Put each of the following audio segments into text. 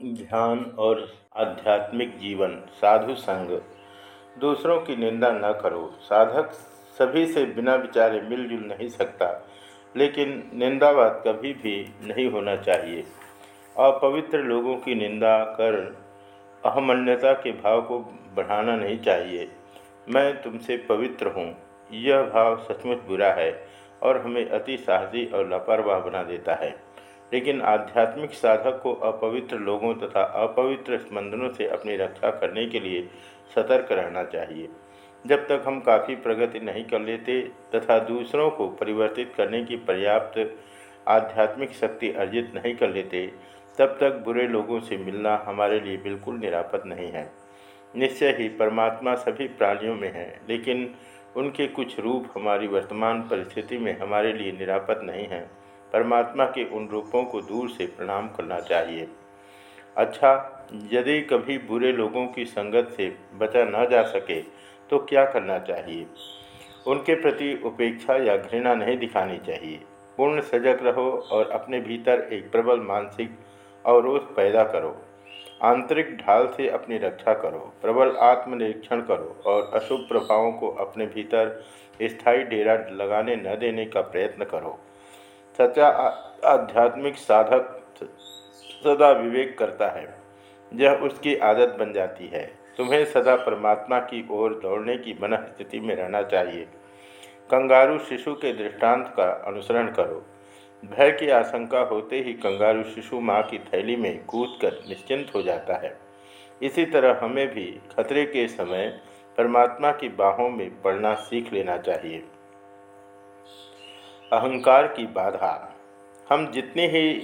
ध्यान और आध्यात्मिक जीवन, साधु संग। दूसरों की निंदा न करो। साधक सभी से बिना विचारे मिलजुल नहीं सकता, लेकिन निंदावाद कभी भी नहीं होना चाहिए। अपवित्र लोगों की निंदा कर अहमन्यता के भाव को बढ़ाना नहीं चाहिए। मैं तुमसे पवित्र हूँ। यह भाव सचमुच बुरा है और हमें अति साहसी और लापरवाह बना देता है। लेकिन आध्यात्मिक साधक को अपवित्र लोगों तथा अपवित्र स्पंदनों से अपनी रक्षा करने के लिए सतर्क रहना चाहिए। जब तक हम काफ़ी प्रगति नहीं कर लेते तथा दूसरों को परिवर्तित करने की पर्याप्त आध्यात्मिक शक्ति अर्जित नहीं कर लेते, तब तक बुरे लोगों से मिलना हमारे लिए बिल्कुल निरापद नहीं है। निश्चय ही परमात्मा सभी प्राणियों में है, लेकिन उनके कुछ रूप हमारी वर्तमान परिस्थिति में हमारे लिए निरापद नहीं हैं। परमात्मा के उन रूपों को दूर से प्रणाम करना चाहिए। अच्छा यदि कभी बुरे लोगों की संगत से बचा न जा सके तो क्या करना चाहिए? उनके प्रति उपेक्षा या घृणा नहीं दिखानी चाहिए। पूर्ण सजग रहो और अपने भीतर एक प्रबल मानसिक अवरोध पैदा करो। आंतरिक ढाल से अपनी रक्षा करो। प्रबल आत्मनिरीक्षण करो और अशुभ प्रभावों को अपने भीतर स्थायी डेरा लगाने न देने का प्रयत्न करो। सच्चा आध्यात्मिक साधक सदा विवेक करता है। यह उसकी आदत बन जाती है। तुम्हें सदा परमात्मा की ओर दौड़ने की मन स्थिति में रहना चाहिए। कंगारू शिशु के दृष्टांत का अनुसरण करो। भय की आशंका होते ही कंगारू शिशु माँ की थैली में कूदकर निश्चिंत हो जाता है। इसी तरह हमें भी खतरे के समय परमात्मा की बाहों में पड़ना सीख लेना चाहिए। अहंकार की बाधा। हम जितने ही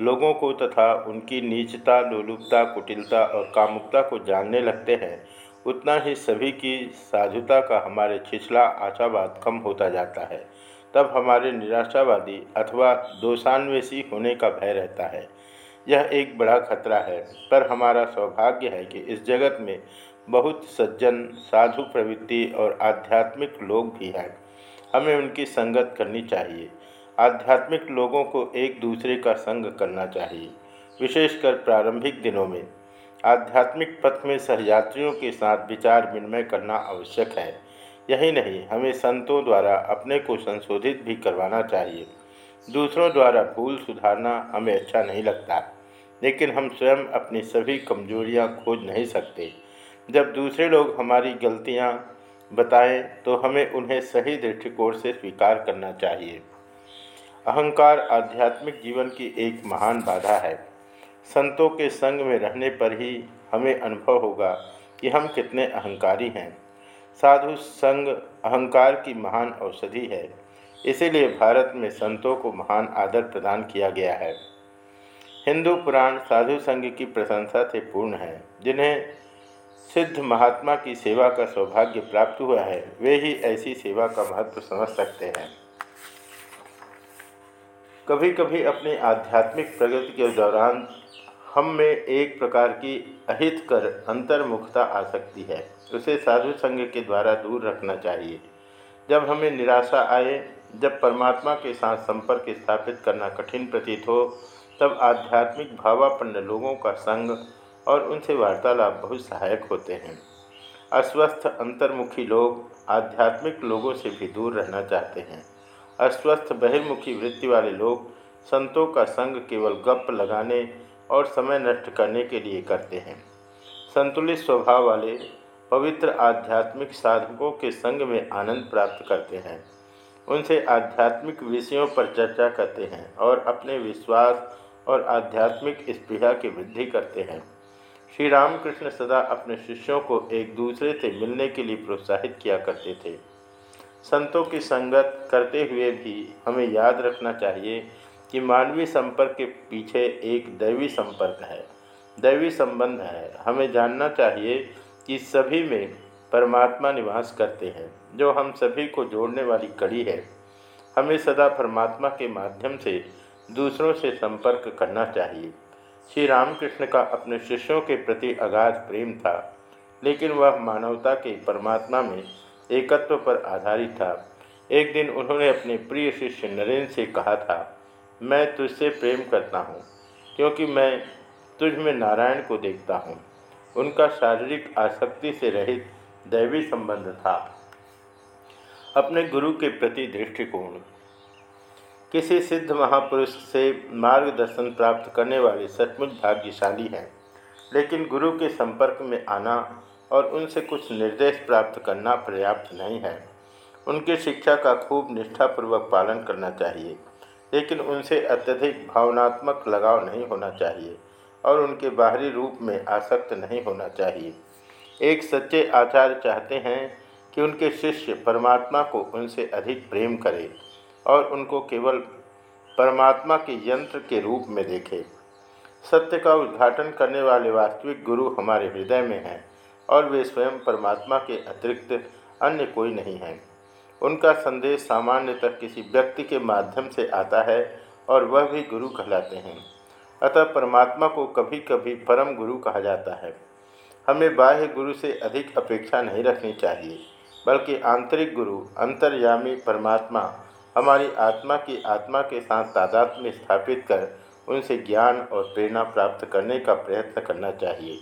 लोगों को तथा उनकी नीचता, लोलुपता, कुटिलता और कामुकता को जानने लगते हैं, उतना ही सभी की साधुता का हमारे छिछला आशावाद कम होता जाता है। तब हमारे निराशावादी अथवा दोषान्वेषी होने का भय रहता है। यह एक बड़ा खतरा है, पर हमारा सौभाग्य है कि इस जगत में बहुत सज्जन, साधु प्रवृत्ति और आध्यात्मिक लोग भी हैं। हमें उनकी संगत करनी चाहिए। आध्यात्मिक लोगों को एक दूसरे का संग करना चाहिए, विशेषकर प्रारंभिक दिनों में। आध्यात्मिक पथ में सहयात्रियों के साथ विचार विनिमय करना आवश्यक है। यही नहीं, हमें संतों द्वारा अपने को संशोधित भी करवाना चाहिए। दूसरों द्वारा भूल सुधारना हमें अच्छा नहीं लगता, लेकिन हम स्वयं अपनी सभी कमजोरियाँ खोज नहीं सकते। जब दूसरे लोग हमारी गलतियाँ बताएँ तो हमें उन्हें सही दृष्टिकोण से स्वीकार करना चाहिए। अहंकार आध्यात्मिक जीवन की एक महान बाधा है। संतों के संग में रहने पर ही हमें अनुभव होगा कि हम कितने अहंकारी हैं। साधु संग अहंकार की महान औषधि है। इसीलिए भारत में संतों को महान आदर प्रदान किया गया है। हिंदू पुराण साधु संघ की प्रशंसा से पूर्ण है। जिन्हें सिद्ध महात्मा की सेवा का सौभाग्य प्राप्त हुआ है, वे ही ऐसी सेवा का महत्व समझ सकते हैं। कभी कभी अपनी आध्यात्मिक प्रगति के दौरान हम में एक प्रकार की अहित कर अंतर्मुखता आ सकती है। उसे साधु संघ के द्वारा दूर रखना चाहिए। जब हमें निराशा आए, जब परमात्मा के साथ संपर्क स्थापित करना कठिन प्रतीत हो, तब आध्यात्मिक भावापन्न लोगों का संग और उनसे वार्तालाप बहुत सहायक होते हैं। अस्वस्थ अंतर्मुखी लोग आध्यात्मिक लोगों से भी दूर रहना चाहते हैं। अस्वस्थ बहिर्मुखी वृत्ति वाले लोग संतों का संग केवल गप लगाने और समय नष्ट करने के लिए करते हैं। संतुलित स्वभाव वाले, पवित्र आध्यात्मिक साधकों के संग में आनंद प्राप्त करते हैं। उनसे आध्यात्मिक विषयों पर चर्चा करते हैं और अपने विश्वास और आध्यात्मिक स्पृहा की वृद्धि करते हैं। श्री रामकृष्ण सदा अपने शिष्यों को एक दूसरे से मिलने के लिए प्रोत्साहित किया करते थे। संतों की संगत करते हुए भी हमें याद रखना चाहिए कि मानवीय संपर्क के पीछे एक दैवी संपर्क है। दैवी संबंध है। हमें जानना चाहिए कि सभी में परमात्मा निवास करते हैं, जो हम सभी को जोड़ने वाली कड़ी है। हमें सदा परमात्मा के माध्यम से दूसरों से संपर्क करना चाहिए। श्री रामकृष्ण का अपने शिष्यों के प्रति अगाध प्रेम था, लेकिन वह मानवता के परमात्मा में एकत्व पर आधारित था। एक दिन उन्होंने अपने प्रिय शिष्य नरेंद्र से कहा था, मैं तुझसे प्रेम करता हूँ, क्योंकि मैं तुझ में नारायण को देखता हूँ। उनका शारीरिक आसक्ति से रहित दैवी संबंध था। अपने गुरु के प्रति दृष्टिकोण किसी सिद्ध महापुरुष से मार्गदर्शन प्राप्त करने वाले सचमुच भाग्यशाली हैं। लेकिन गुरु के संपर्क में आना और उनसे कुछ निर्देश प्राप्त करना पर्याप्त नहीं है। उनकी शिक्षा का खूब निष्ठापूर्वक पालन करना चाहिए, लेकिन उनसे अत्यधिक भावनात्मक लगाव नहीं होना चाहिए और उनके बाहरी रूप में आसक्त नहीं होना चाहिए। एक सच्चे आचार्य चाहते हैं कि उनके शिष्य परमात्मा को उनसे अधिक प्रेम करें। और उनको केवल परमात्मा के यंत्र के रूप में देखे। सत्य का उद्घाटन करने वाले वास्तविक गुरु हमारे हृदय में हैं और वे स्वयं परमात्मा के अतिरिक्त अन्य कोई नहीं हैं। उनका संदेश सामान्यतः किसी व्यक्ति के माध्यम से आता है और वह भी गुरु कहलाते हैं। अतः परमात्मा को कभी कभी परम गुरु कहा जाता है। हमें बाह्य गुरु से अधिक अपेक्षा नहीं रखनी चाहिए, बल्कि आंतरिक गुरु, अंतर्यामी परमात्मा हमारी आत्मा की आत्मा के साथ तादाद में स्थापित कर उनसे ज्ञान और प्रेरणा प्राप्त करने का प्रयत्न करना चाहिए।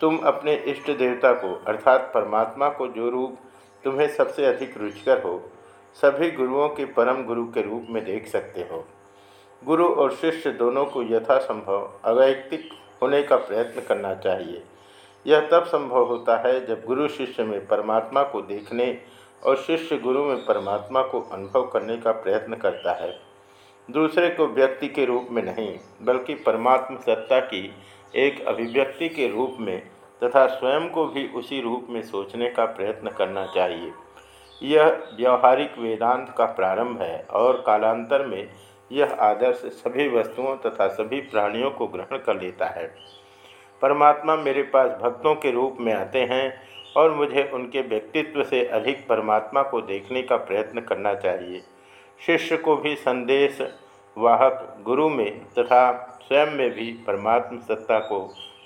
तुम अपने इष्ट देवता को, अर्थात परमात्मा को जो रूप तुम्हें सबसे अधिक रुचिकर हो, सभी गुरुओं के परम गुरु के रूप में देख सकते हो। गुरु और शिष्य दोनों को यथासंभव अवैयक्तिक होने का प्रयत्न करना चाहिए। यह तब संभव होता है जब गुरु शिष्य में परमात्मा को देखने और शिष्य गुरु में परमात्मा को अनुभव करने का प्रयत्न करता है। दूसरे को व्यक्ति के रूप में नहीं, बल्कि परमात्म सत्ता की एक अभिव्यक्ति के रूप में तथा स्वयं को भी उसी रूप में सोचने का प्रयत्न करना चाहिए। यह व्यवहारिक वेदांत का प्रारंभ है और कालांतर में यह आदर्श सभी वस्तुओं तथा सभी प्राणियों को ग्रहण कर लेता है। परमात्मा मेरे पास भक्तों के रूप में आते हैं और मुझे उनके व्यक्तित्व से अधिक परमात्मा को देखने का प्रयत्न करना चाहिए। शिष्य को भी संदेश वाहक गुरु में तथा स्वयं में भी परमात्म सत्ता को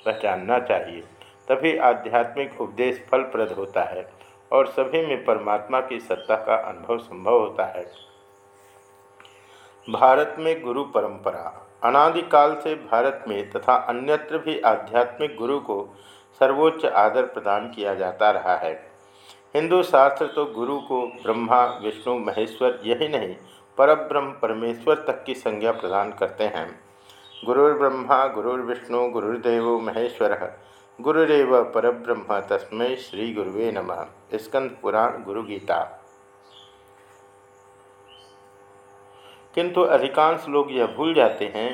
पहचानना चाहिए। तभी आध्यात्मिक उपदेश फलप्रद होता है और सभी में परमात्मा की सत्ता का अनुभव संभव होता है। भारत में गुरु परंपरा, अनादिकाल से भारत में तथा अन्यत्र भी आध्यात्मिक गुरु को सर्वोच्च आदर प्रदान किया जाता रहा है। हिंदू शास्त्र तो गुरु को ब्रह्मा, विष्णु, महेश्वर, यही नहीं, परब्रह्म, परमेश्वर तक की संज्ञा प्रदान करते हैं। गुरुर्ब्रह्मा, गुरुर्विष्णु, गुरुर्देव, महेश्वर गुरुरेव परब्रह्म, तस्मै श्री गुरुवे नमः। स्कंद पुराण गुरु गीता किंतु अधिकांश लोग यह भूल जाते हैं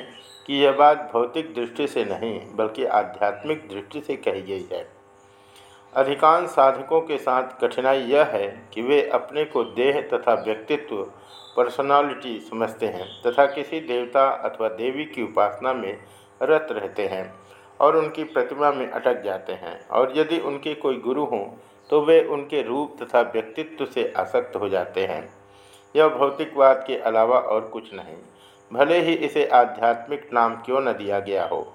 कि यह बात भौतिक दृष्टि से नहीं, बल्कि आध्यात्मिक दृष्टि से कही गई है। अधिकांश साधकों के साथ कठिनाई यह है कि वे अपने को देह तथा व्यक्तित्व पर्सनालिटी समझते हैं तथा किसी देवता अथवा देवी की उपासना में रत रहते हैं और उनकी प्रतिमा में अटक जाते हैं। और यदि उनके कोई गुरु हों तो वे उनके रूप तथा व्यक्तित्व से आसक्त हो जाते हैं। यह भौतिकवाद के अलावा और कुछ नहीं। भले ही इसे आध्यात्मिक नाम क्यों न दिया गया हो।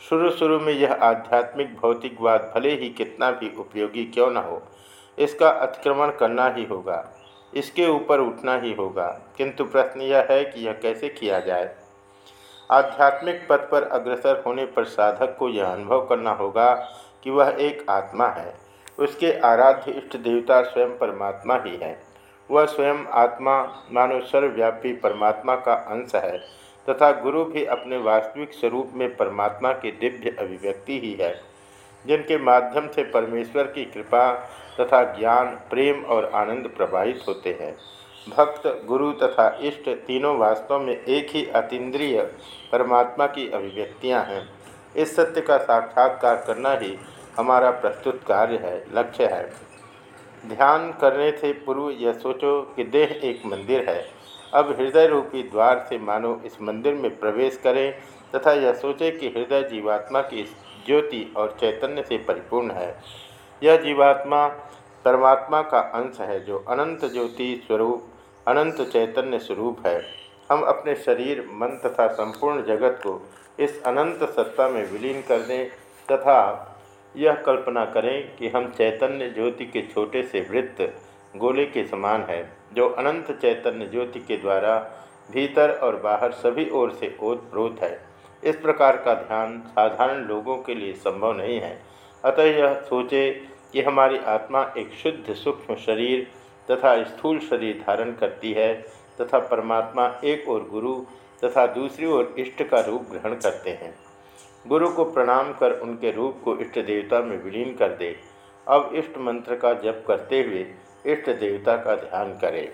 शुरू शुरू में यह आध्यात्मिक भौतिकवाद भले ही कितना भी उपयोगी क्यों न हो, इसका अतिक्रमण करना ही होगा, इसके ऊपर उठना ही होगा, किंतु प्रश्न यह है कि यह कैसे किया जाए? आध्यात्मिक पथ पर अग्रसर होने पर साधक को यह अनुभव करना होगा कि वह एक आत्मा है, उसके आराध्य इष्ट देवता स्वयं परमात्मा ही है। वह स्वयं आत्मा मानो सर्वव्यापी परमात्मा का अंश है, तथा गुरु भी अपने वास्तविक स्वरूप में परमात्मा की दिव्य अभिव्यक्ति ही है, जिनके माध्यम से परमेश्वर की कृपा तथा ज्ञान, प्रेम और आनंद प्रवाहित होते हैं। भक्त, गुरु तथा इष्ट तीनों वास्तव में एक ही अतीन्द्रिय परमात्मा की अभिव्यक्तियाँ हैं। इस सत्य का साक्षात्कार करना ही हमारा प्रस्तुत कार्य है, लक्ष्य है। ध्यान करने से पूर्व यह सोचो कि देह एक मंदिर है। अब हृदय रूपी द्वार से मानो इस मंदिर में प्रवेश करें तथा यह सोचे कि हृदय जीवात्मा की ज्योति और चैतन्य से परिपूर्ण है। यह जीवात्मा परमात्मा का अंश है जो अनंत ज्योति स्वरूप, अनंत चैतन्य स्वरूप है। हम अपने शरीर, मन तथा संपूर्ण जगत को इस अनंत सत्ता में विलीन कर दें तथा यह कल्पना करें कि हम चैतन्य ज्योति के छोटे से वृत्त गोले के समान है, जो अनंत चैतन्य ज्योति के द्वारा भीतर और बाहर सभी ओर से ओत प्रोत है। इस प्रकार का ध्यान साधारण लोगों के लिए संभव नहीं है। अतः यह सोचे कि हमारी आत्मा एक शुद्ध सूक्ष्म शरीर तथा स्थूल शरीर धारण करती है तथा परमात्मा एक और गुरु तथा दूसरी ओर इष्ट का रूप ग्रहण करते हैं। गुरु को प्रणाम कर उनके रूप को इष्ट देवता में विलीन कर दे। अब इष्ट मंत्र का जप करते हुए इष्ट देवता का ध्यान करें।